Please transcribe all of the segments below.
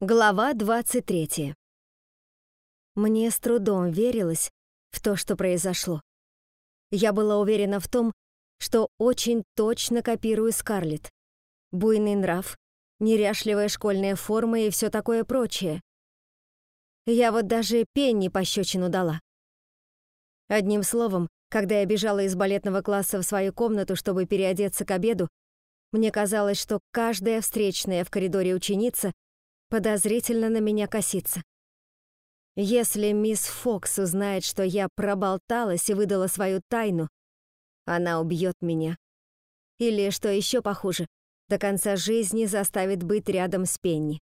Глава 23. Мне с трудом верилось в то, что произошло. Я была уверена в том, что очень точно копирую Скарлетт. Буйный нрав, неряшливая школьная форма и все такое прочее. Я вот даже Пенни пощечину дала. Одним словом, когда я бежала из балетного класса в свою комнату, чтобы переодеться к обеду, мне казалось, что каждая встречная в коридоре ученица подозрительно на меня косится. Если мисс Фокс узнает, что я проболталась и выдала свою тайну, она убьет меня. Или, что еще похуже, до конца жизни заставит быть рядом с Пенни.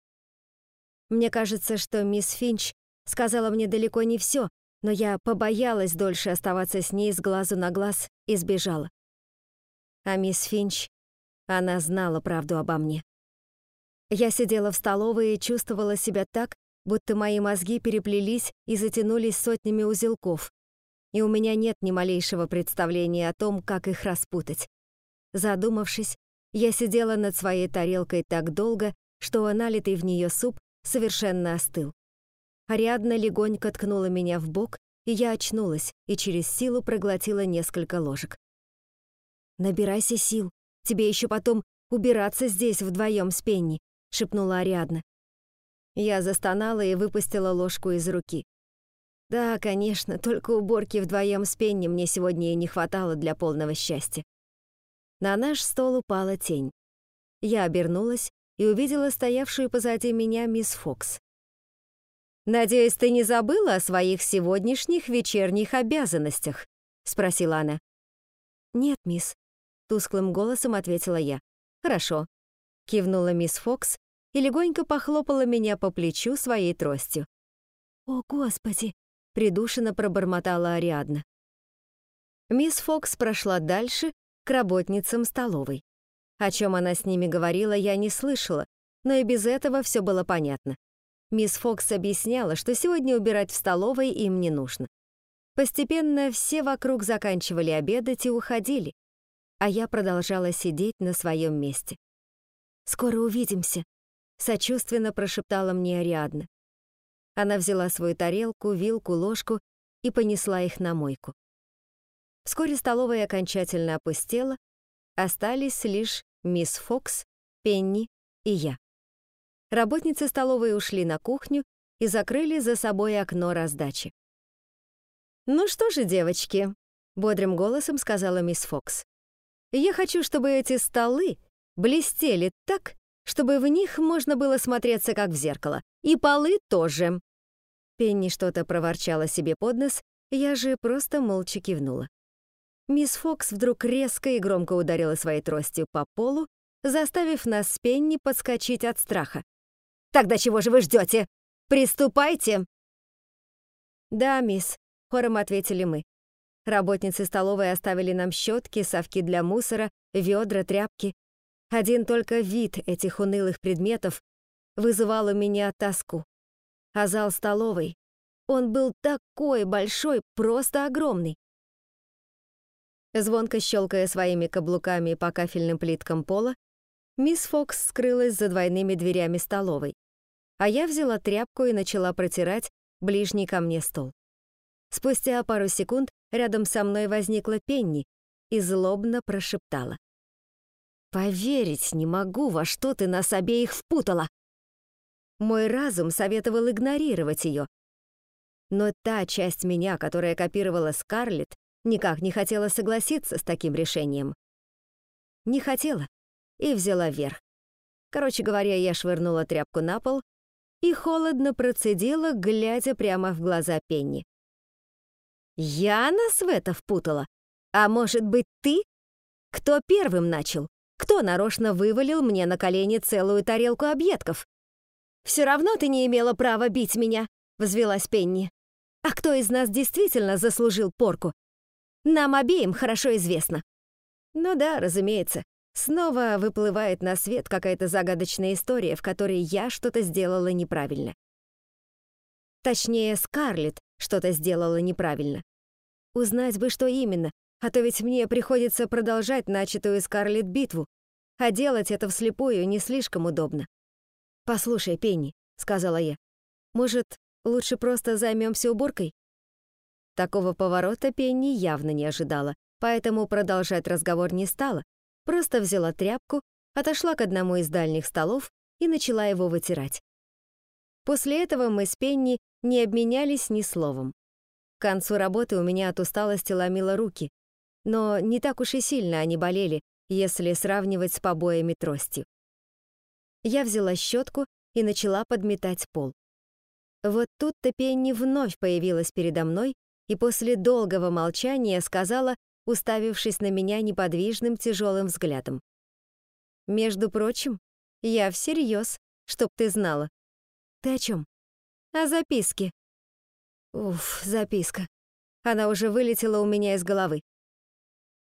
Мне кажется, что мисс Финч сказала мне далеко не все, но я побоялась дольше оставаться с ней с глазу на глаз и сбежала. А мисс Финч, она знала правду обо мне. Я сидела в столовой и чувствовала себя так, будто мои мозги переплелись и затянулись сотнями узелков, и у меня нет ни малейшего представления о том, как их распутать. Задумавшись, я сидела над своей тарелкой так долго, что налитый в нее суп совершенно остыл. Ариадна легонько ткнула меня в бок, и я очнулась и через силу проглотила несколько ложек. «Набирайся сил, тебе еще потом убираться здесь вдвоем с Пенни», шепнула Ариадна. Я застонала и выпустила ложку из руки. Да, конечно, только уборки вдвоем с Пенни мне сегодня и не хватало для полного счастья. На наш стол упала тень. Я обернулась и увидела стоявшую позади меня мисс Фокс. «Надеюсь, ты не забыла о своих сегодняшних вечерних обязанностях?» — спросила она. «Нет, мисс», — тусклым голосом ответила я. «Хорошо», — кивнула мисс Фокс и легонько похлопала меня по плечу своей тростью. «О, Господи!» — придушенно пробормотала Ариадна. Мисс Фокс прошла дальше, к работницам столовой. О чем она с ними говорила, я не слышала, но и без этого все было понятно. Мисс Фокс объясняла, что сегодня убирать в столовой им не нужно. Постепенно все вокруг заканчивали обедать и уходили, а я продолжала сидеть на своем месте. «Скоро увидимся», сочувственно прошептала мне Ариадна. Она взяла свою тарелку, вилку, ложку и понесла их на мойку. Вскоре столовая окончательно опустела, остались лишь мисс Фокс, Пенни и я. Работницы столовой ушли на кухню и закрыли за собой окно раздачи. «Ну что же, девочки», — бодрым голосом сказала мисс Фокс, «я хочу, чтобы эти столы блестели так, чтобы в них можно было смотреться как в зеркало. И полы тоже. Пенни что-то проворчала себе под нос, я же просто молча кивнула. Мисс Фокс вдруг резко и громко ударила своей тростью по полу, заставив нас с Пенни подскочить от страха. «Тогда чего же вы ждете? Приступайте!» «Да, мисс», — хором ответили мы. Работницы столовой оставили нам щетки, совки для мусора, ведра, тряпки. Один только вид этих унылых предметов вызывал у меня тоску. А зал столовой, он был такой большой, просто огромный. Звонко щелкая своими каблуками по кафельным плиткам пола, мисс Фокс скрылась за двойными дверями столовой, а я взяла тряпку и начала протирать ближний ко мне стол. Спустя пару секунд рядом со мной возникла Пенни и злобно прошептала. Поверить не могу, во что ты нас обеих впутала. Мой разум советовал игнорировать ее. Но та часть меня, которая копировала Скарлетт, никак не хотела согласиться с таким решением. Не хотела и взяла верх. Короче говоря, я швырнула тряпку на пол и холодно процедила, глядя прямо в глаза Пенни. «Я нас в это впутала? А может быть, ты? Кто первым начал?» Кто нарочно вывалил мне на колени целую тарелку объедков? «Все равно ты не имела права бить меня», — взвелась Пенни. «А кто из нас действительно заслужил порку? Нам обеим хорошо известно». Ну да, разумеется. Снова выплывает на свет какая-то загадочная история, в которой я что-то сделала неправильно. Точнее, Скарлетт что-то сделала неправильно. Узнать бы, что именно, а то ведь мне приходится продолжать начатую Скарлетт битву, а делать это вслепую не слишком удобно. Послушай, Пенни, сказала я. «Может, лучше просто займемся уборкой?» Такого поворота Пенни явно не ожидала, поэтому продолжать разговор не стала, просто взяла тряпку, отошла к одному из дальних столов и начала его вытирать. После этого мы с Пенни не обменялись ни словом. К концу работы у меня от усталости ломило руки, но не так уж и сильно они болели, если сравнивать с побоями тростью. Я взяла щетку и начала подметать пол. Вот тут-то Пенни вновь появилась передо мной и после долгого молчания сказала, уставившись на меня неподвижным тяжелым взглядом. «Между прочим, я всерьез, чтоб ты знала». «Ты о чем?» «О записке». Уф, записка. Она уже вылетела у меня из головы.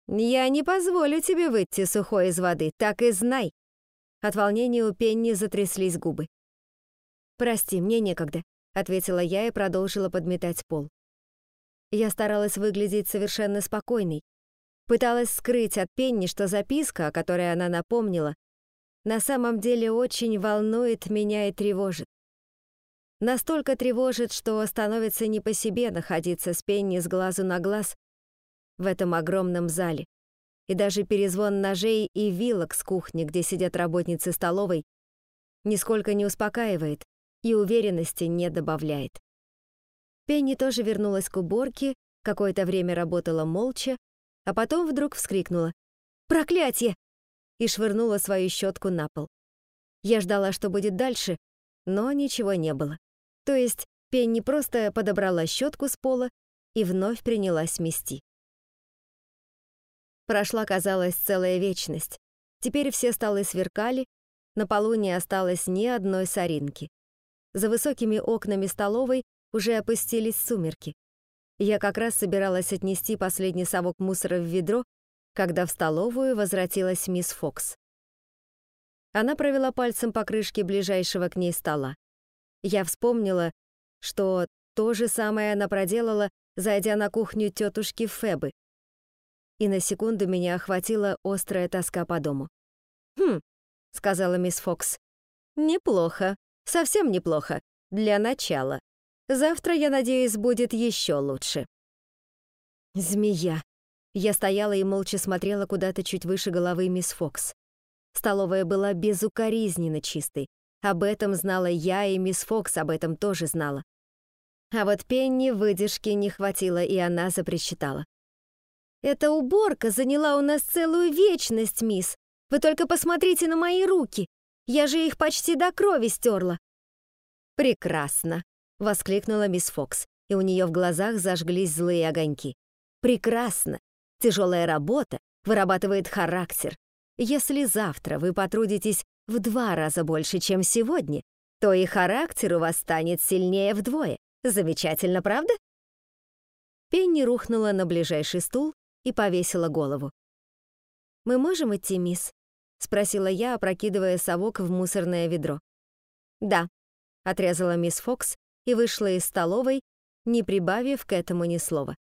«Я не позволю тебе выйти сухой из воды, так и знай!» От волнения у Пенни затряслись губы. «Прости, мне некогда», — ответила я и продолжила подметать пол. Я старалась выглядеть совершенно спокойной. Пыталась скрыть от Пенни, что записка, о которой она напомнила, на самом деле очень волнует меня и тревожит. Настолько тревожит, что становится не по себе находиться с Пенни с глазу на глаз в этом огромном зале. И даже перезвон ножей и вилок с кухни, где сидят работницы столовой, нисколько не успокаивает и уверенности не добавляет. Пенни тоже вернулась к уборке, какое-то время работала молча, а потом вдруг вскрикнула «Проклятие!» и швырнула свою щетку на пол. Я ждала, что будет дальше, но ничего не было. То есть Пенни просто подобрала щетку с пола и вновь принялась мести. Прошла, казалось, целая вечность. Теперь все столы сверкали, на полу не осталось ни одной соринки. За высокими окнами столовой уже опустились сумерки. Я как раз собиралась отнести последний совок мусора в ведро, когда в столовую возвратилась мисс Фокс. Она провела пальцем по крышке ближайшего к ней стола. Я вспомнила, что то же самое она проделала, зайдя на кухню тетушки Фебы, и на секунду меня охватила острая тоска по дому. «Хм», — сказала мисс Фокс, — «неплохо, совсем неплохо, для начала. Завтра, я надеюсь, будет еще лучше». «Змея». Я стояла и молча смотрела куда-то чуть выше головы мисс Фокс. Столовая была безукоризненно чистой. Об этом знала я, и мисс Фокс об этом тоже знала. А вот Пенни выдержки не хватило, и она запричитала. Эта уборка заняла у нас целую вечность, мисс. Вы только посмотрите на мои руки. Я же их почти до крови стерла. Прекрасно, воскликнула мисс Фокс, и у нее в глазах зажглись злые огоньки. Прекрасно. Тяжелая работа вырабатывает характер. Если завтра вы потрудитесь в два раза больше, чем сегодня, то и характер у вас станет сильнее вдвое. Замечательно, правда? Пенни рухнула на ближайший стул и повесила голову. «Мы можем идти, мисс?» — спросила я, опрокидывая совок в мусорное ведро. «Да», — отрезала мисс Фокс и вышла из столовой, не прибавив к этому ни слова.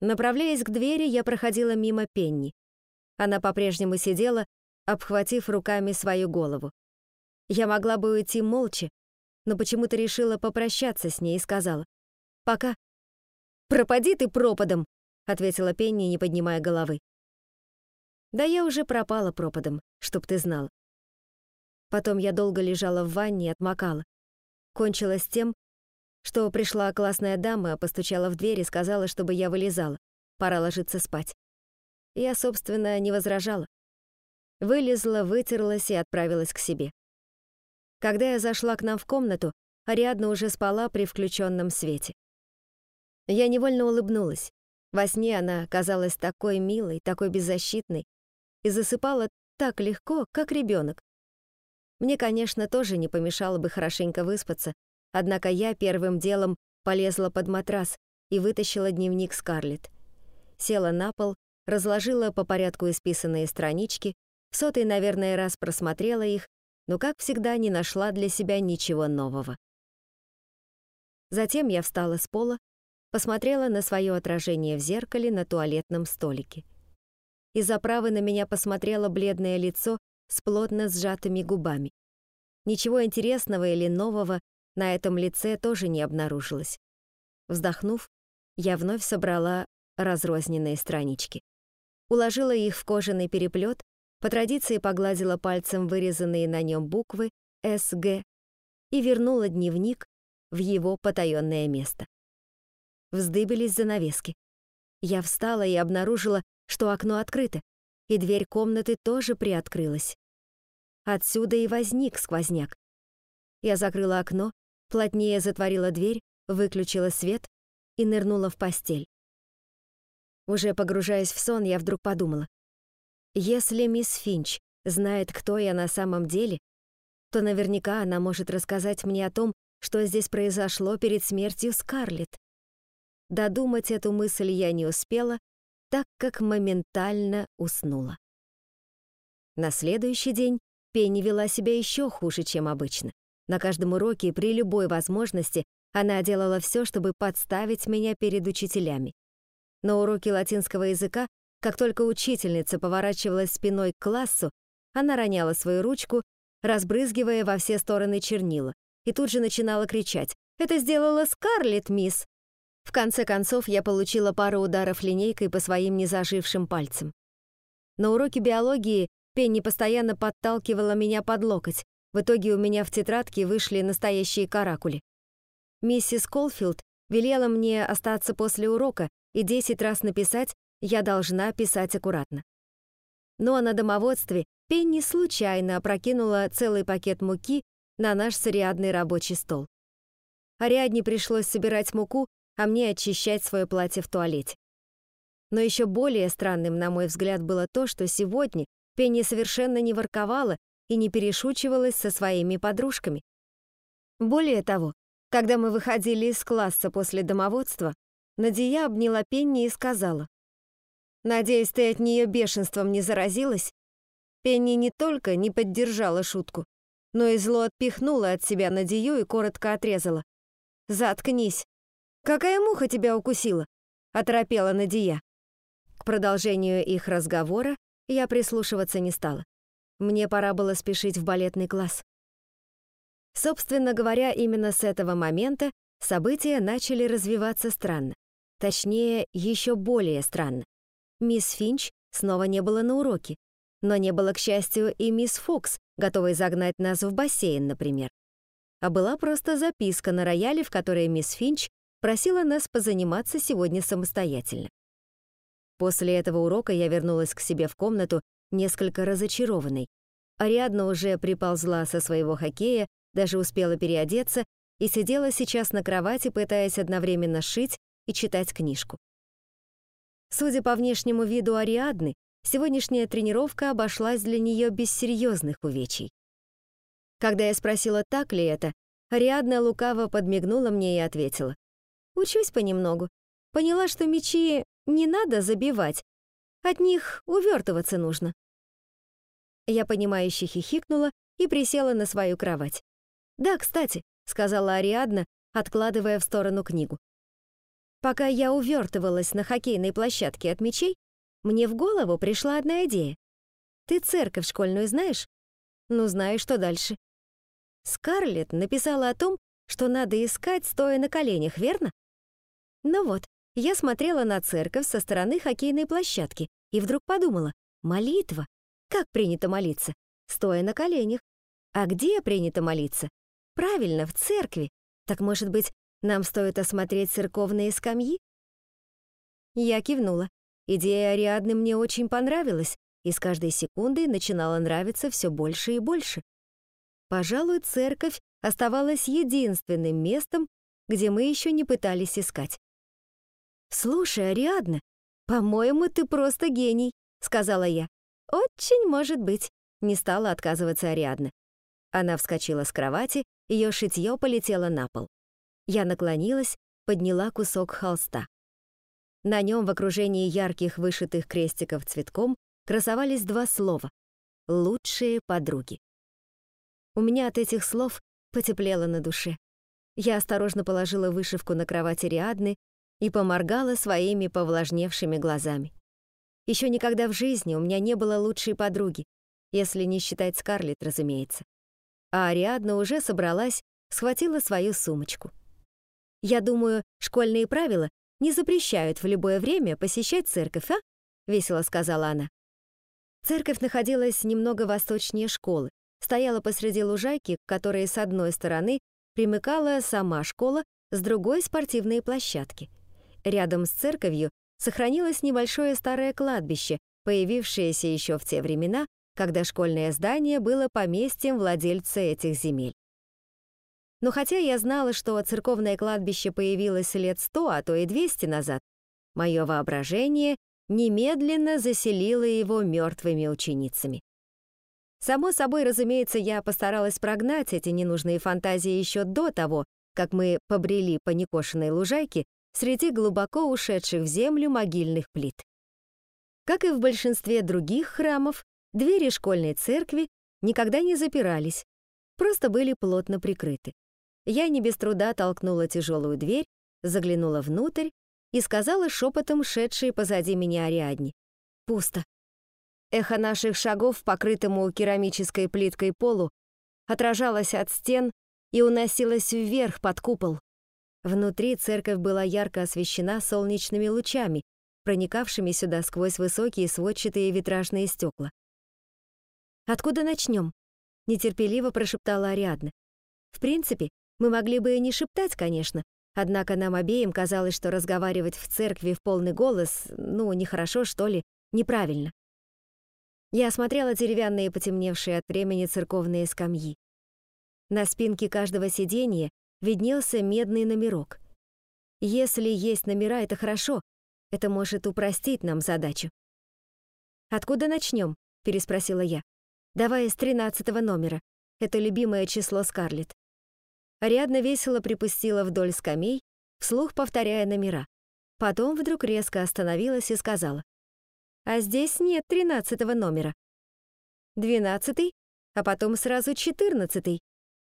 Направляясь к двери, я проходила мимо Пенни. Она по-прежнему сидела, обхватив руками свою голову. Я могла бы уйти молча, но почему-то решила попрощаться с ней и сказала «Пока». «Пропади ты пропадом!» Ответила Пенни, не поднимая головы. Да я уже пропала пропадом, чтоб ты знал. Потом я долго лежала в ванне и отмокала. Кончилось тем, что пришла классная дама, постучала в дверь и сказала, чтобы я вылезала. Пора ложиться спать. Я, собственно, не возражала. Вылезла, вытерлась и отправилась к себе. Когда я зашла к нам в комнату, Ариадна уже спала при включенном свете. Я невольно улыбнулась. Во сне она казалась такой милой, такой беззащитной и засыпала так легко, как ребенок. Мне, конечно, тоже не помешало бы хорошенько выспаться, однако я первым делом полезла под матрас и вытащила дневник Скарлетт. Села на пол, разложила по порядку исписанные странички, в сотый, наверное, раз просмотрела их, но, как всегда, не нашла для себя ничего нового. Затем я встала с пола, посмотрела на свое отражение в зеркале на туалетном столике. Из оправы на меня посмотрело бледное лицо с плотно сжатыми губами. Ничего интересного или нового на этом лице тоже не обнаружилось. Вздохнув, я вновь собрала разрозненные странички. Уложила их в кожаный переплет, по традиции погладила пальцем вырезанные на нем буквы «СГ» и вернула дневник в его потаённое место. Вздыбились занавески. Я встала и обнаружила, что окно открыто, и дверь комнаты тоже приоткрылась. Отсюда и возник сквозняк. Я закрыла окно, плотнее затворила дверь, выключила свет и нырнула в постель. Уже погружаясь в сон, я вдруг подумала. Если мисс Финч знает, кто я на самом деле, то наверняка она может рассказать мне о том, что здесь произошло перед смертью Скарлетт. Додумать эту мысль я не успела, так как моментально уснула. На следующий день Пенни вела себя еще хуже, чем обычно. На каждом уроке при любой возможности она делала все, чтобы подставить меня перед учителями. На уроке латинского языка, как только учительница поворачивалась спиной к классу, она роняла свою ручку, разбрызгивая во все стороны чернила, и тут же начинала кричать «Это сделала Скарлетт, мисс!». В конце концов, я получила пару ударов линейкой по своим незажившим пальцам. На уроке биологии Пенни постоянно подталкивала меня под локоть. В итоге у меня в тетрадке вышли настоящие каракули. Миссис Колфилд велела мне остаться после урока и 10 раз написать «я должна писать аккуратно». Ну а на домоводстве Пенни случайно опрокинула целый пакет муки на наш с рабочий стол. Ариадне пришлось собирать муку, а мне очищать свое платье в туалете. Но еще более странным, на мой взгляд, было то, что сегодня Пенни совершенно не ворковала и не перешучивалась со своими подружками. Более того, когда мы выходили из класса после домоводства, Надия обняла Пенни и сказала, «Надеюсь, ты от нее бешенством не заразилась?» Пенни не только не поддержала шутку, но и зло отпихнула от себя Надию и коротко отрезала. «Заткнись! Какая муха тебя укусила?» — оторопела Надия. К продолжению их разговора я прислушиваться не стала. Мне пора было спешить в балетный класс. Собственно говоря, именно с этого момента события начали развиваться странно. Точнее, еще более странно. Мисс Финч снова не было на уроке, но не было, к счастью, и мисс Фокс, готовой загнать нас в бассейн, например. А была просто записка на рояле, в которой мисс Финч просила нас позаниматься сегодня самостоятельно. После этого урока я вернулась к себе в комнату несколько разочарованной. Ариадна уже приползла со своего хоккея, даже успела переодеться и сидела сейчас на кровати, пытаясь одновременно шить и читать книжку. Судя по внешнему виду Ариадны, сегодняшняя тренировка обошлась для нее без серьезных увечий. Когда я спросила, так ли это, Ариадна лукаво подмигнула мне и ответила. «Учусь понемногу. Поняла, что мечи не надо забивать. От них увертываться нужно. Я понимающе хихикнула и присела на свою кровать. «Да, кстати», — сказала Ариадна, откладывая в сторону книгу. «Пока я увертывалась на хоккейной площадке от мечей, мне в голову пришла одна идея. Ты церковь школьную знаешь? Ну, знаю, что дальше. Скарлетт написала о том, что надо искать, стоя на коленях, верно? Ну вот, я смотрела на церковь со стороны хоккейной площадки и вдруг подумала, молитва. Как принято молиться? Стоя на коленях. А где принято молиться? Правильно, в церкви. Так, может быть, нам стоит осмотреть церковные скамьи? Я кивнула. Идея Ариадны мне очень понравилась, и с каждой секундой начинала нравиться все больше и больше. Пожалуй, церковь оставалась единственным местом, где мы еще не пытались искать. «Слушай, Ариадна, по-моему, ты просто гений», — сказала я. «Очень может быть», — не стала отказываться Ариадна. Она вскочила с кровати, ее шитье полетело на пол. Я наклонилась, подняла кусок холста. На нем в окружении ярких вышитых крестиков цветком красовались два слова «лучшие подруги». У меня от этих слов потеплело на душе. Я осторожно положила вышивку на кровать Ариадны и поморгала своими повлажневшими глазами. Еще никогда в жизни у меня не было лучшей подруги, если не считать Скарлетт, разумеется. а Ариадна уже собралась, схватила свою сумочку. «Я думаю, школьные правила не запрещают в любое время посещать церковь, а?» — весело сказала она. Церковь находилась немного восточнее школы, стояла посреди лужайки, к которой с одной стороны примыкала сама школа, с другой — спортивные площадки. Рядом с церковью сохранилось небольшое старое кладбище, появившееся еще в те времена, когда школьное здание было поместьем владельца этих земель. Но хотя я знала, что церковное кладбище появилось лет сто, а то и двести назад, мое воображение немедленно заселило его мертвыми ученицами. Само собой, разумеется, я постаралась прогнать эти ненужные фантазии еще до того, как мы побрели по некошенной лужайке среди глубоко ушедших в землю могильных плит. Как и в большинстве других храмов, двери школьной церкви никогда не запирались, просто были плотно прикрыты. Я не без труда толкнула тяжелую дверь, заглянула внутрь и сказала шепотом шедшей позади меня Ариадне. Пусто. Эхо наших шагов, покрытому керамической плиткой полу, отражалось от стен и уносилось вверх под купол. Внутри церковь была ярко освещена солнечными лучами, проникавшими сюда сквозь высокие сводчатые витражные стекла. «Откуда начнем?» — нетерпеливо прошептала Ариадна. «В принципе, мы могли бы и не шептать, конечно, однако нам обеим казалось, что разговаривать в церкви в полный голос, ну, нехорошо, что ли, неправильно. Я осмотрела деревянные потемневшие от времени церковные скамьи. На спинке каждого сиденья виднелся медный номерок. Если есть номера, это хорошо. Это может упростить нам задачу. «Откуда начнем?» — переспросила я. «Давай с тринадцатого номера. Это любимое число Скарлетт». Ариадна весело припустила вдоль скамей, вслух повторяя номера. Потом вдруг резко остановилась и сказала. «А здесь нет тринадцатого номера. Двенадцатый, а потом сразу четырнадцатый,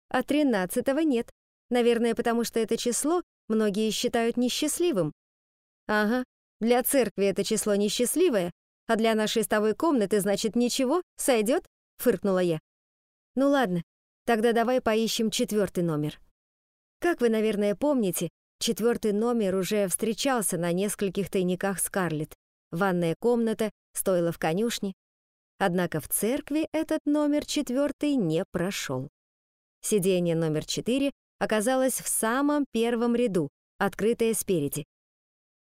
а тринадцатого нет. Наверное, потому что это число многие считают несчастливым. Ага, для церкви это число несчастливое, а для нашей с комнаты, значит, ничего, сойдет? Фыркнула я. Ну ладно, тогда давай поищем четвертый номер. Как вы, наверное, помните, четвертый номер уже встречался на нескольких тайниках Скарлетт. Ванная комната, стоило в конюшне. Однако в церкви этот номер четвертый не прошел. Сиденье номер четыре оказалась в самом первом ряду, открытая спереди.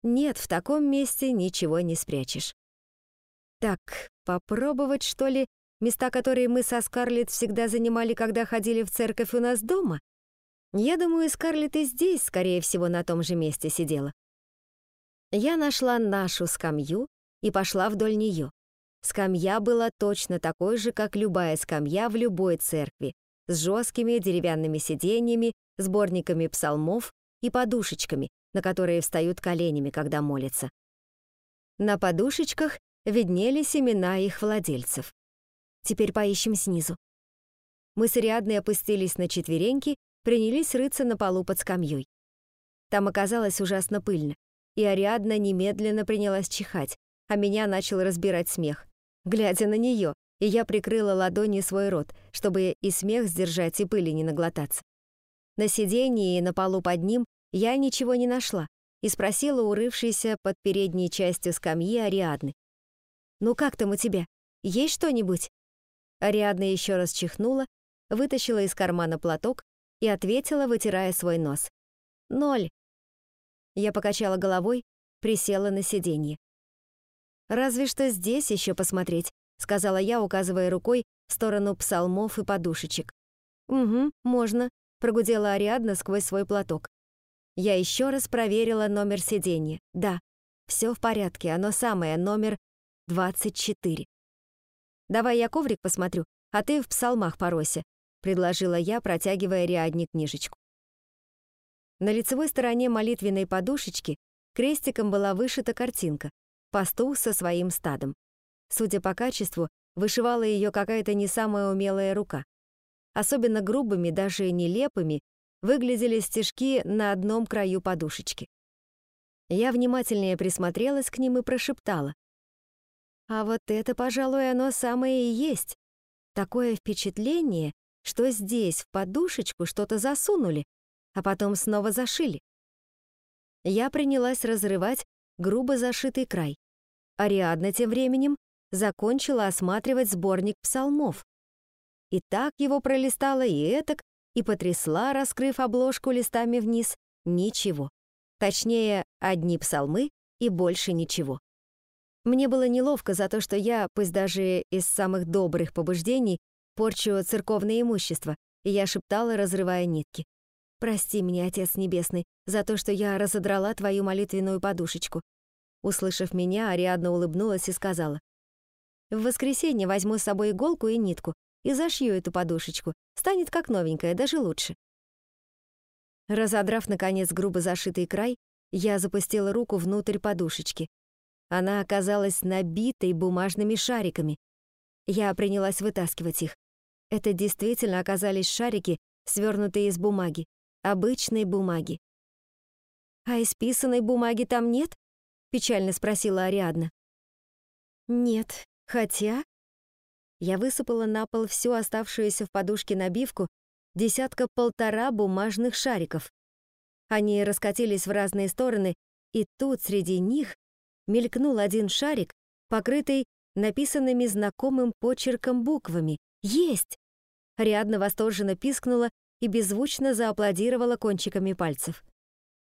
Нет, в таком месте ничего не спрячешь. Так, попробовать, что ли, места, которые мы со Скарлетт всегда занимали, когда ходили в церковь у нас дома? Я думаю, Скарлетт и здесь, скорее всего, на том же месте сидела. Я нашла нашу скамью и пошла вдоль нее. Скамья была точно такой же, как любая скамья в любой церкви, с жесткими деревянными сиденьями, сборниками псалмов и подушечками, на которые встают коленями, когда молятся. На подушечках виднелись имена их владельцев. Теперь поищем снизу. Мы с Ариадной опустились на четвереньки, принялись рыться на полу под скамьей. Там оказалось ужасно пыльно, и Ариадна немедленно принялась чихать, а меня начал разбирать смех. Глядя на нее, и я прикрыла ладонью свой рот, чтобы и смех сдержать, и пыли не наглотаться. На сиденье и на полу под ним я ничего не нашла и спросила урывшейся под передней частью скамьи Ариадны. «Ну как там у тебя? Есть что-нибудь?» Ариадна еще раз чихнула, вытащила из кармана платок и ответила, вытирая свой нос. «Ноль». Я покачала головой, присела на сиденье. «Разве что здесь еще посмотреть сказала я, указывая рукой в сторону псалмов и подушечек. «Угу, можно», — прогудела Ариадна сквозь свой платок. Я еще раз проверила номер сиденья. Да, все в порядке, оно самое, номер 24. «Давай я коврик посмотрю, а ты в псалмах поройся», — предложила я, протягивая Ариадне книжечку. На лицевой стороне молитвенной подушечки крестиком была вышита картинка «Пастух со своим стадом». Судя по качеству, вышивала ее какая-то не самая умелая рука. Особенно грубыми, даже нелепыми, выглядели стежки на одном краю подушечки. Я внимательнее присмотрелась к ним и прошептала. А вот это, пожалуй, оно самое и есть. Такое впечатление, что здесь в подушечку что-то засунули, а потом снова зашили. Я принялась разрывать грубо зашитый край. Ариадна тем временем закончила осматривать сборник псалмов. И так его пролистала и этак, и потрясла, раскрыв обложку листами вниз. Ничего. Точнее, одни псалмы и больше ничего. Мне было неловко за то, что я, пусть даже из самых добрых побуждений, порчу церковное имущество, и я шептала, разрывая нитки. «Прости меня, Отец Небесный, за то, что я разодрала твою молитвенную подушечку». Услышав меня, Ариадна улыбнулась и сказала, «В воскресенье возьму с собой иголку и нитку и зашью эту подушечку. Станет как новенькая, даже лучше». Разодрав, наконец, грубо зашитый край, я запустила руку внутрь подушечки. Она оказалась набитой бумажными шариками. Я принялась вытаскивать их. Это действительно оказались шарики, свернутые из бумаги, обычной бумаги. «А исписанной бумаги там нет?» — печально спросила Ариадна. «Нет, хотя...» Я высыпала на пол всю оставшуюся в подушке набивку десятка-полтора бумажных шариков. Они раскатились в разные стороны, и тут среди них мелькнул один шарик, покрытый написанными знакомым почерком буквами. «Есть!» Рядно восторженно пискнула и беззвучно зааплодировала кончиками пальцев.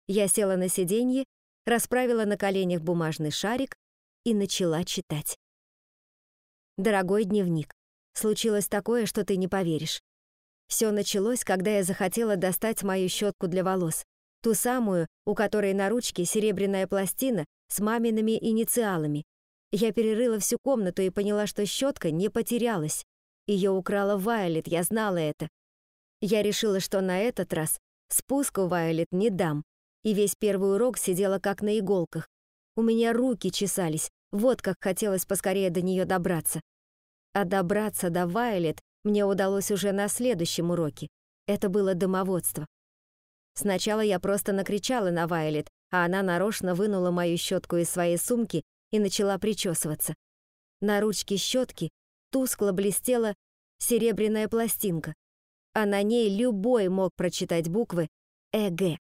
Я села на сиденье, расправила на коленях бумажный шарик и начала читать. «Дорогой дневник, случилось такое, что ты не поверишь. Все началось, когда я захотела достать мою щетку для волос, ту самую, у которой на ручке серебряная пластина с мамиными инициалами. Я перерыла всю комнату и поняла, что щетка не потерялась. Ее украла Вайолет, я знала это. Я решила, что на этот раз спуску Вайолет не дам, и весь первый урок сидела как на иголках. У меня руки чесались, вот как хотелось поскорее до нее добраться. А добраться до Вайолет мне удалось уже на следующем уроке. Это было домоводство. Сначала я просто накричала на Вайлет, а она нарочно вынула мою щетку из своей сумки и начала причесываться. На ручке щетки тускло блестела серебряная пластинка, а на ней любой мог прочитать буквы «ЭГ».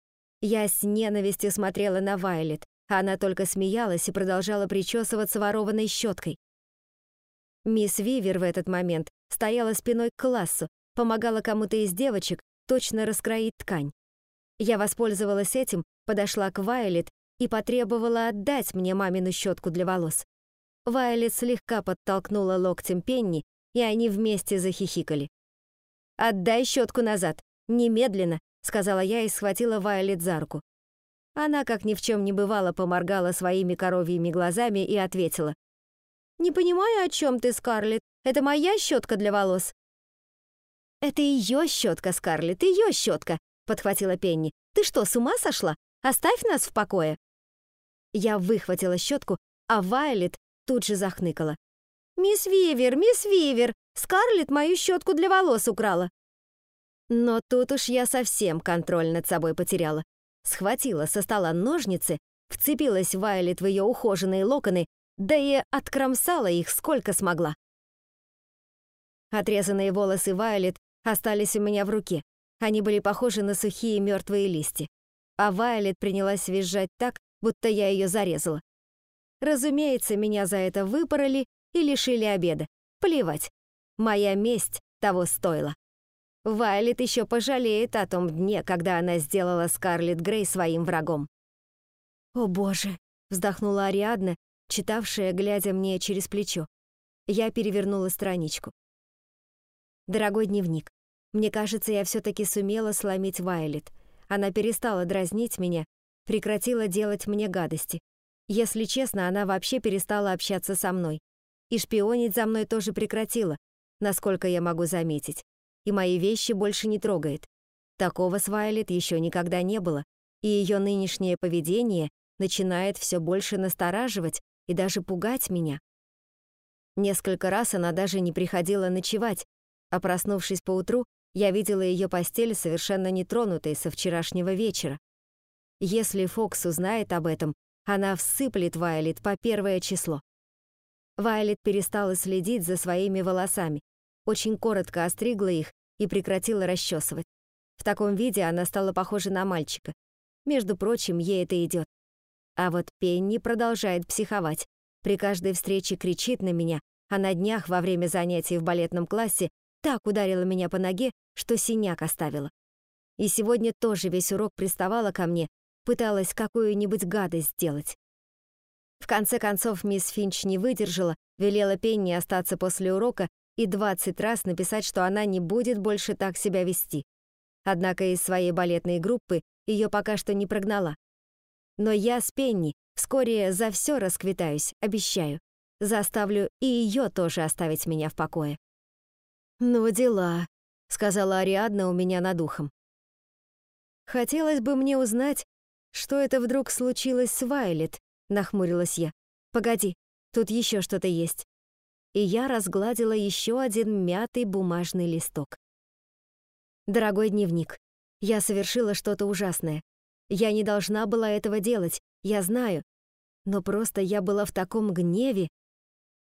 Я с ненавистью смотрела на Вайлет, а она только смеялась и продолжала причесываться ворованной щеткой. Мисс Вивер в этот момент стояла спиной к классу, помогала кому-то из девочек точно раскроить ткань. Я воспользовалась этим, подошла к Вайлет и потребовала отдать мне мамину щетку для волос. Вайлет слегка подтолкнула локтем Пенни, и они вместе захихикали. «Отдай щетку назад, немедленно», — сказала я и схватила Вайлет за руку. Она, как ни в чем не бывало, поморгала своими коровьими глазами и ответила. «Не понимаю, о чем ты, Скарлетт. Это моя щетка для волос». «Это ее щетка, Скарлетт, ее щетка», — подхватила Пенни. «Ты что, с ума сошла? Оставь нас в покое». Я выхватила щетку, а Вайлет тут же захныкала. «Мисс Вивер, мисс Вивер, Скарлетт мою щетку для волос украла». Но тут уж я совсем контроль над собой потеряла. Схватила со стола ножницы, вцепилась Вайлет в ее ухоженные локоны, да и откромсала их сколько смогла. Отрезанные волосы Вайлет остались у меня в руке. Они были похожи на сухие мертвые листья. А Вайлет принялась визжать так, будто я ее зарезала. Разумеется, меня за это выпороли и лишили обеда. Плевать. Моя месть того стоила. Вайлет еще пожалеет о том дне, когда она сделала Скарлетт Грей своим врагом. «О боже!» — вздохнула Ариадна, читавшая, глядя мне через плечо. Я перевернула страничку. Дорогой дневник, мне кажется, я все-таки сумела сломить Вайлет. Она перестала дразнить меня, прекратила делать мне гадости. Если честно, она вообще перестала общаться со мной. И шпионить за мной тоже прекратила, насколько я могу заметить. И мои вещи больше не трогает. Такого с Вайлет еще никогда не было, и ее нынешнее поведение начинает все больше настораживать и даже пугать меня. Несколько раз она даже не приходила ночевать, а проснувшись поутру, я видела ее постель совершенно нетронутой со вчерашнего вечера. Если Фокс узнает об этом, она всыплет Вайлет по первое число. Вайлет перестала следить за своими волосами, очень коротко остригла их и прекратила расчесывать. В таком виде она стала похожа на мальчика. Между прочим, ей это идет. А вот Пенни продолжает психовать. При каждой встрече кричит на меня, а на днях во время занятий в балетном классе так ударила меня по ноге, что синяк оставила. И сегодня тоже весь урок приставала ко мне, пыталась какую-нибудь гадость сделать. В конце концов мисс Финч не выдержала, велела Пенни остаться после урока и 20 раз написать, что она не будет больше так себя вести. Однако из своей балетной группы ее пока что не прогнала. Но я с Пенни вскоре за все расквитаюсь, обещаю. Заставлю и ее тоже оставить меня в покое. «Ну, дела», — сказала Ариадна у меня над ухом. «Хотелось бы мне узнать, что это вдруг случилось с Вайлет», — нахмурилась я. «Погоди, тут еще что-то есть». И я разгладила еще один мятый бумажный листок. «Дорогой дневник, я совершила что-то ужасное. Я не должна была этого делать, я знаю. Но просто я была в таком гневе».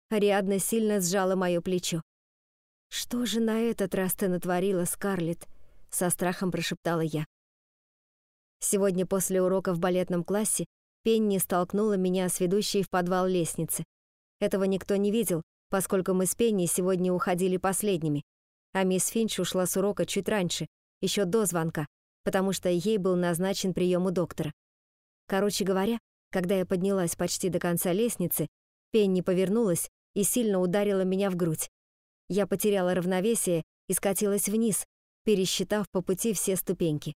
Ариадна сильно сжала мое плечо. «Что же на этот раз ты натворила, Скарлетт?» — со страхом прошептала я. Сегодня после урока в балетном классе Пенни столкнула меня с ведущей в подвал лестницы. Этого никто не видел, поскольку мы с Пенни сегодня уходили последними, а мисс Финч ушла с урока чуть раньше, еще до звонка, потому что ей был назначен прием у доктора. Короче говоря, когда я поднялась почти до конца лестницы, Пенни повернулась и сильно ударила меня в грудь. Я потеряла равновесие и скатилась вниз, пересчитав по пути все ступеньки.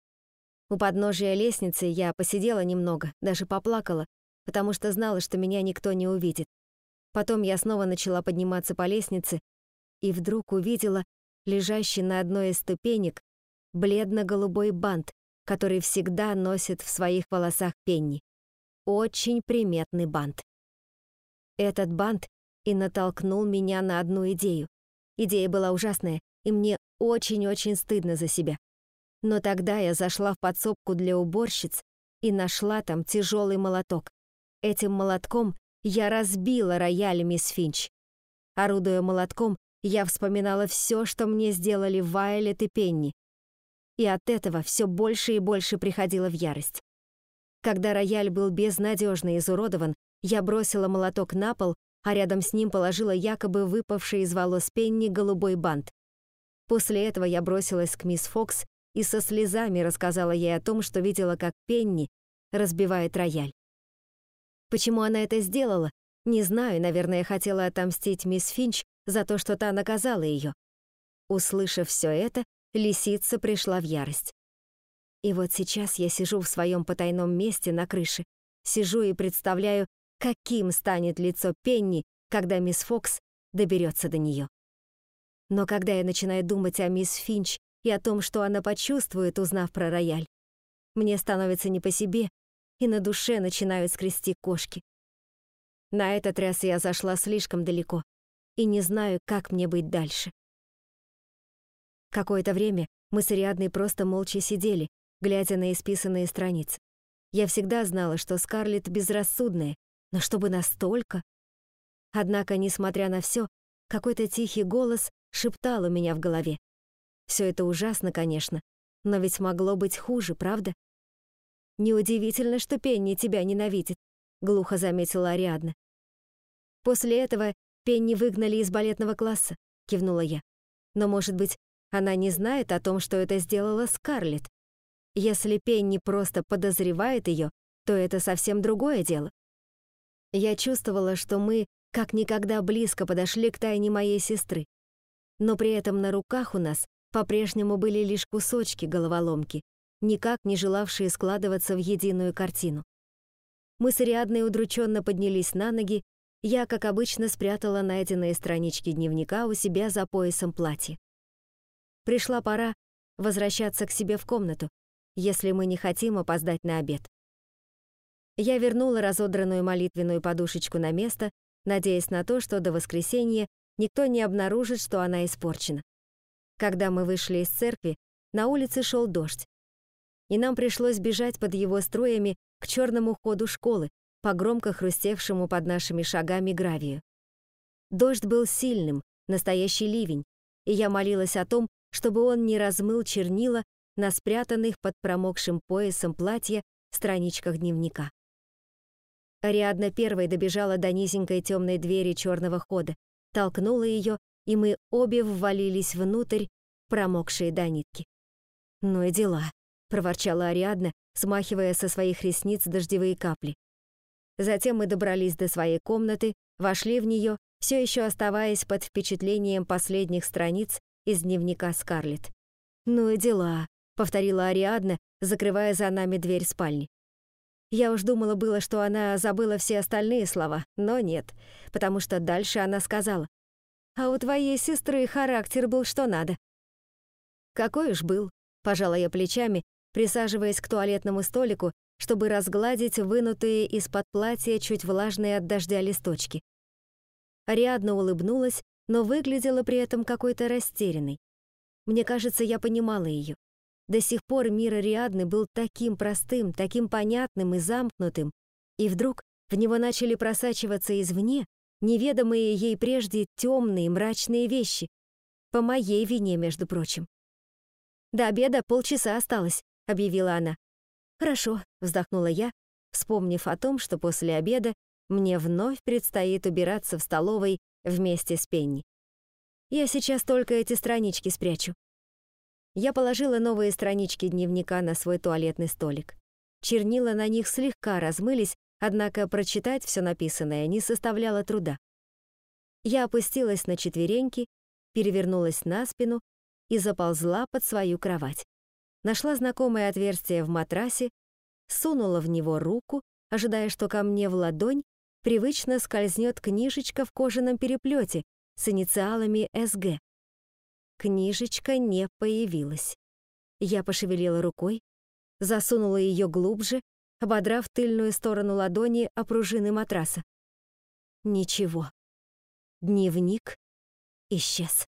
У подножия лестницы я посидела немного, даже поплакала, потому что знала, что меня никто не увидит. Потом я снова начала подниматься по лестнице и вдруг увидела лежащий на одной из ступенек бледно-голубой бант, который всегда носит в своих волосах Пенни. Очень приметный бант. Этот бант и натолкнул меня на одну идею. Идея была ужасная, и мне очень-очень стыдно за себя. Но тогда я зашла в подсобку для уборщиц и нашла там тяжелый молоток. Этим молотком я разбила рояль мисс Финч. Орудуя молотком, я вспоминала все, что мне сделали Вайлет и Пенни. И от этого все больше и больше приходила в ярость. Когда рояль был безнадежно изуродован, я бросила молоток на пол а рядом с ним положила якобы выпавший из волос Пенни голубой бант. После этого я бросилась к мисс Фокс и со слезами рассказала ей о том, что видела, как Пенни разбивает рояль. Почему она это сделала? Не знаю, наверное, хотела отомстить мисс Финч за то, что та наказала ее. Услышав все это, лисица пришла в ярость. И вот сейчас я сижу в своем потайном месте на крыше, сижу и представляю, каким станет лицо Пенни, когда мисс Фокс доберется до нее. Но когда я начинаю думать о мисс Финч и о том, что она почувствует, узнав про рояль, мне становится не по себе, и на душе начинают скрести кошки. На этот раз я зашла слишком далеко и не знаю, как мне быть дальше. Какое-то время мы с Ариадной просто молча сидели, глядя на исписанные страницы. Я всегда знала, что Скарлетт безрассудная но чтобы настолько? Однако, несмотря на все, какой-то тихий голос шептал у меня в голове. Все это ужасно, конечно, но ведь могло быть хуже, правда? Неудивительно, что Пенни тебя ненавидит, глухо заметила Ариадна. После этого Пенни выгнали из балетного класса, кивнула я. Но, может быть, она не знает о том, что это сделала Скарлетт. Если Пенни просто подозревает ее, то это совсем другое дело. Я чувствовала, что мы как никогда близко подошли к тайне моей сестры. Но при этом на руках у нас по-прежнему были лишь кусочки головоломки, никак не желавшие складываться в единую картину. Мы с Ариадной удрученно поднялись на ноги, я, как обычно, спрятала найденные странички дневника у себя за поясом платья. Пришла пора возвращаться к себе в комнату, если мы не хотим опоздать на обед. Я вернула разодранную молитвенную подушечку на место, надеясь на то, что до воскресенья никто не обнаружит, что она испорчена. Когда мы вышли из церкви, на улице шел дождь, и нам пришлось бежать под его струями к черному ходу школы, по громко хрустевшему под нашими шагами гравию. Дождь был сильным, настоящий ливень, и я молилась о том, чтобы он не размыл чернила на спрятанных под промокшим поясом платья страничках дневника. Ариадна первой добежала до низенькой темной двери черного хода, толкнула ее, и мы обе ввалились внутрь, промокшие до нитки. «Ну и дела», — проворчала Ариадна, смахивая со своих ресниц дождевые капли. Затем мы добрались до своей комнаты, вошли в нее, все еще оставаясь под впечатлением последних страниц из дневника Скарлетт. «Ну и дела», — повторила Ариадна, закрывая за нами дверь спальни. Я уж думала было, что она забыла все остальные слова, но нет, потому что дальше она сказала. «А у твоей сестры характер был что надо». «Какой уж был», — пожала я плечами, присаживаясь к туалетному столику, чтобы разгладить вынутые из-под платья чуть влажные от дождя листочки. Ариадна улыбнулась, но выглядела при этом какой-то растерянной. Мне кажется, я понимала ее. До сих пор мир Ариадны был таким простым, таким понятным и замкнутым, и вдруг в него начали просачиваться извне неведомые ей прежде темные мрачные вещи. По моей вине, между прочим. «До обеда полчаса осталось», — объявила она. «Хорошо», — вздохнула я, вспомнив о том, что после обеда мне вновь предстоит убираться в столовой вместе с Пенни. Я сейчас только эти странички спрячу. Я положила новые странички дневника на свой туалетный столик. Чернила на них слегка размылись, однако прочитать все написанное не составляло труда. Я опустилась на четвереньки, перевернулась на спину и заползла под свою кровать. Нашла знакомое отверстие в матрасе, сунула в него руку, ожидая, что ко мне в ладонь привычно скользнет книжечка в кожаном переплете с инициалами СГ. Книжечка не появилась. Я пошевелила рукой, засунула ее глубже, ободрав тыльную сторону ладони о пружины матраса. Ничего. Дневник исчез.